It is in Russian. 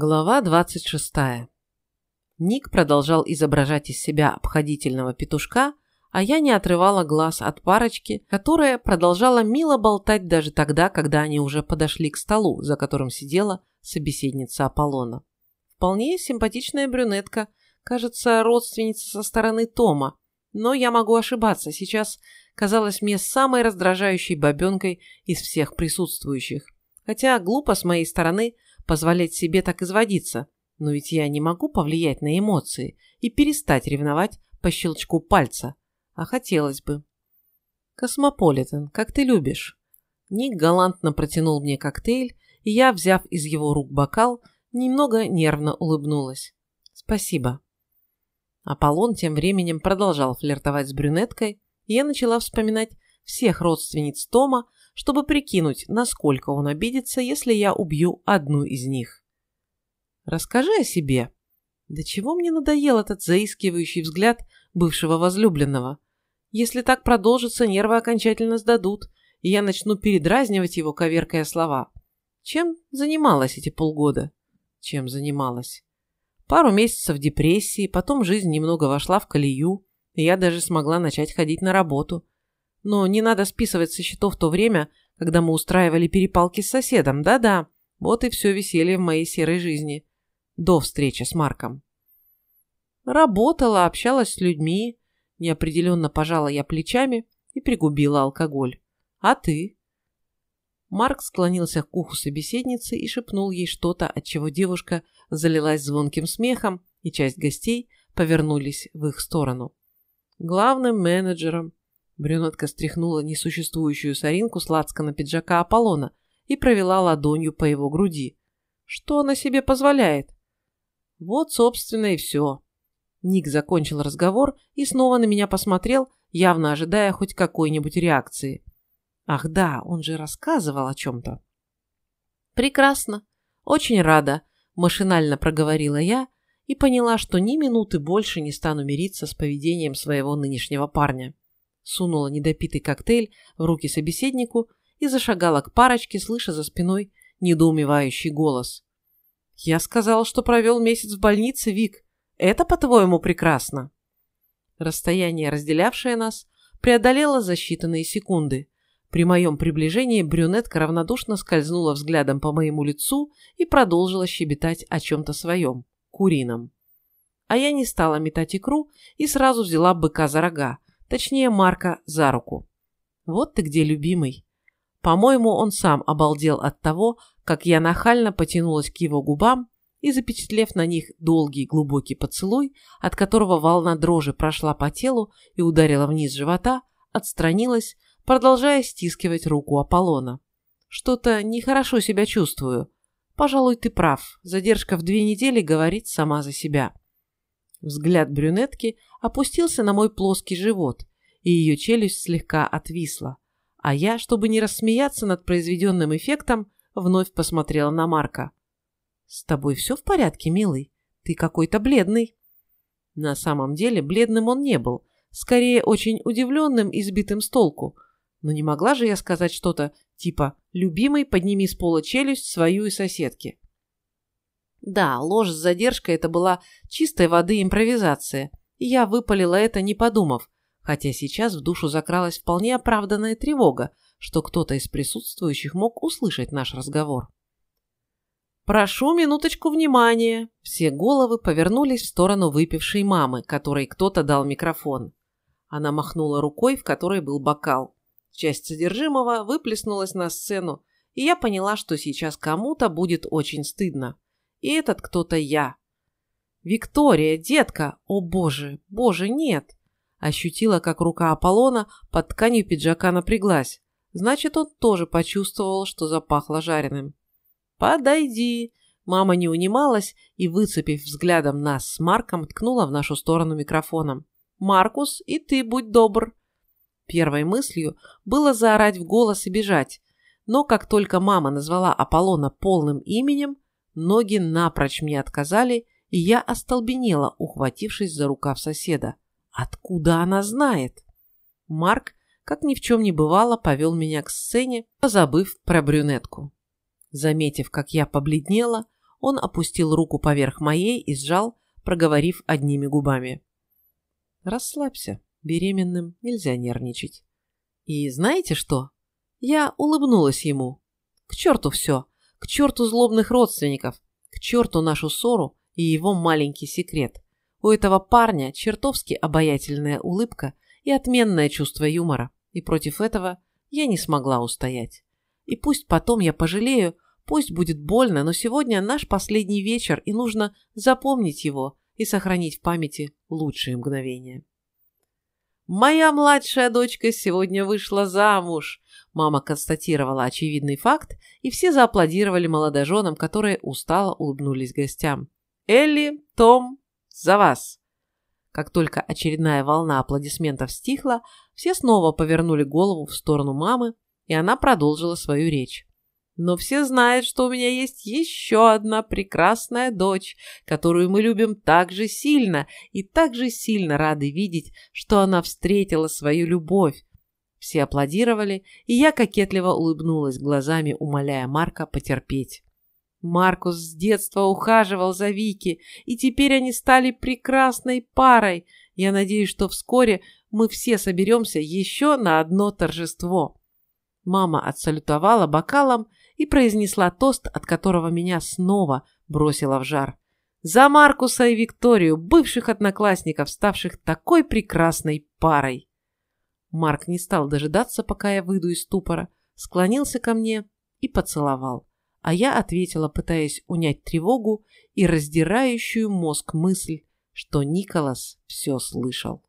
Глава 26. Ник продолжал изображать из себя обходительного петушка, а я не отрывала глаз от парочки, которая продолжала мило болтать даже тогда, когда они уже подошли к столу, за которым сидела собеседница Аполлона. Вполне симпатичная брюнетка, кажется, родственница со стороны Тома, но я могу ошибаться, сейчас казалась мне самой раздражающей бабенкой из всех присутствующих. Хотя глупо с моей стороны – позволять себе так изводиться, но ведь я не могу повлиять на эмоции и перестать ревновать по щелчку пальца, а хотелось бы. «Космополитен, как ты любишь». Ник галантно протянул мне коктейль, и я, взяв из его рук бокал, немного нервно улыбнулась. «Спасибо». Аполлон тем временем продолжал флиртовать с брюнеткой, и я начала вспоминать всех родственниц Тома, чтобы прикинуть, насколько он обидится, если я убью одну из них. Расскажи о себе. До чего мне надоел этот заискивающий взгляд бывшего возлюбленного? Если так продолжится, нервы окончательно сдадут, и я начну передразнивать его, коверкая слова. Чем занималась эти полгода? Чем занималась? Пару месяцев депрессии, потом жизнь немного вошла в колею, и я даже смогла начать ходить на работу – но не надо списывать со счетов то время, когда мы устраивали перепалки с соседом. Да-да, вот и все веселье в моей серой жизни. До встречи с Марком. Работала, общалась с людьми. Неопределенно пожала я плечами и пригубила алкоголь. А ты? Марк склонился к уху собеседницы и шепнул ей что-то, от чего девушка залилась звонким смехом, и часть гостей повернулись в их сторону. Главным менеджером Брюнетка стряхнула несуществующую соринку с на пиджака Аполлона и провела ладонью по его груди. Что она себе позволяет? Вот, собственно, и все. Ник закончил разговор и снова на меня посмотрел, явно ожидая хоть какой-нибудь реакции. Ах да, он же рассказывал о чем-то. Прекрасно. Очень рада, машинально проговорила я и поняла, что ни минуты больше не стану мириться с поведением своего нынешнего парня сунула недопитый коктейль в руки собеседнику и зашагала к парочке, слыша за спиной недоумевающий голос. «Я сказал, что провел месяц в больнице, Вик. Это, по-твоему, прекрасно?» Расстояние, разделявшее нас, преодолело за считанные секунды. При моем приближении брюнетка равнодушно скользнула взглядом по моему лицу и продолжила щебетать о чем-то своем, курином. А я не стала метать икру и сразу взяла быка за рога, Точнее, Марка за руку. Вот ты где, любимый. По-моему, он сам обалдел от того, как я нахально потянулась к его губам и, запечатлев на них долгий глубокий поцелуй, от которого волна дрожи прошла по телу и ударила вниз живота, отстранилась, продолжая стискивать руку Аполлона. Что-то нехорошо себя чувствую. Пожалуй, ты прав. Задержка в две недели говорит сама за себя. Взгляд брюнетки опустился на мой плоский живот, и ее челюсть слегка отвисла. А я, чтобы не рассмеяться над произведенным эффектом, вновь посмотрела на Марка. «С тобой все в порядке, милый? Ты какой-то бледный». На самом деле бледным он не был, скорее очень удивленным и сбитым с толку. Но не могла же я сказать что-то типа «любимый, подними с пола челюсть свою и соседки». Да, ложь с задержкой – это была чистой воды импровизация, и я выпалила это, не подумав, хотя сейчас в душу закралась вполне оправданная тревога, что кто-то из присутствующих мог услышать наш разговор. «Прошу минуточку внимания!» Все головы повернулись в сторону выпившей мамы, которой кто-то дал микрофон. Она махнула рукой, в которой был бокал. Часть содержимого выплеснулась на сцену, и я поняла, что сейчас кому-то будет очень стыдно. И этот кто-то я. «Виктория, детка! О боже, боже, нет!» Ощутила, как рука Аполлона под тканью пиджака напряглась. Значит, он тоже почувствовал, что запахло жареным. «Подойди!» Мама не унималась и, выцепив взглядом нас с Марком, ткнула в нашу сторону микрофоном. «Маркус, и ты будь добр!» Первой мыслью было заорать в голос и бежать, но как только мама назвала Аполлона полным именем, Ноги напрочь мне отказали, и я остолбенела, ухватившись за рукав соседа. Откуда она знает? Марк, как ни в чем не бывало, повел меня к сцене, позабыв про брюнетку. Заметив, как я побледнела, Он опустил руку поверх моей и сжал, проговорив одними губами. «Расслабься, беременным нельзя нервничать». И знаете что? Я улыбнулась ему. К черту все, к черту злобных родственников, к черту нашу ссору и его маленький секрет. У этого парня чертовски обаятельная улыбка и отменное чувство юмора, и против этого я не смогла устоять. И пусть потом я пожалею, пусть будет больно, но сегодня наш последний вечер, и нужно запомнить его и сохранить в памяти лучшие мгновения. «Моя младшая дочка сегодня вышла замуж», мама констатировала очевидный факт, и все зааплодировали молодоженам, которые устало улыбнулись гостям. «Элли, Том, за вас!» Как только очередная волна аплодисментов стихла, все снова повернули голову в сторону мамы, и она продолжила свою речь. Но все знают, что у меня есть еще одна прекрасная дочь, которую мы любим так же сильно и так же сильно рады видеть, что она встретила свою любовь. Все аплодировали, и я кокетливо улыбнулась глазами, умоляя Марка потерпеть. Маркус с детства ухаживал за Вики, и теперь они стали прекрасной парой. Я надеюсь, что вскоре мы все соберемся еще на одно торжество. Мама отсалютовала бокалом и произнесла тост, от которого меня снова бросило в жар. За Маркуса и Викторию, бывших одноклассников, ставших такой прекрасной парой. Марк не стал дожидаться, пока я выйду из ступора, склонился ко мне и поцеловал. А я ответила, пытаясь унять тревогу и раздирающую мозг мысль, что Николас все слышал.